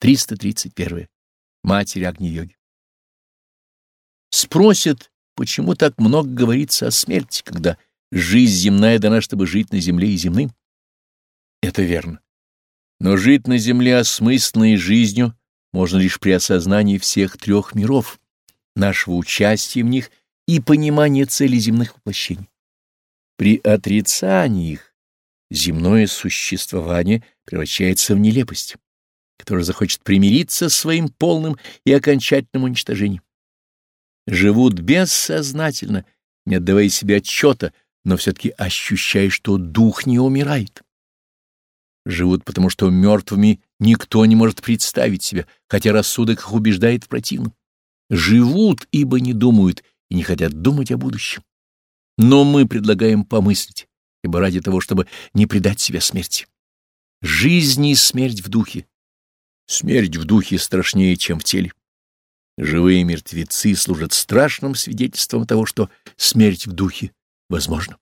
331. Матерь Агни-йоги. Спросят, почему так много говорится о смерти, когда жизнь земная дана, чтобы жить на земле и земным? Это верно. Но жить на земле осмысленной жизнью можно лишь при осознании всех трех миров, нашего участия в них и понимания цели земных воплощений. При отрицании их земное существование превращается в нелепость, которая захочет примириться с своим полным и окончательным уничтожением. Живут бессознательно, не отдавая себе отчета, но все-таки ощущая, что дух не умирает. Живут потому, что мертвыми никто не может представить себя, хотя рассудок их убеждает в противном. Живут, ибо не думают и не хотят думать о будущем. Но мы предлагаем помыслить, ибо ради того, чтобы не предать себя смерти. Жизнь и смерть в духе. Смерть в духе страшнее, чем в теле. Живые мертвецы служат страшным свидетельством того, что смерть в духе возможна.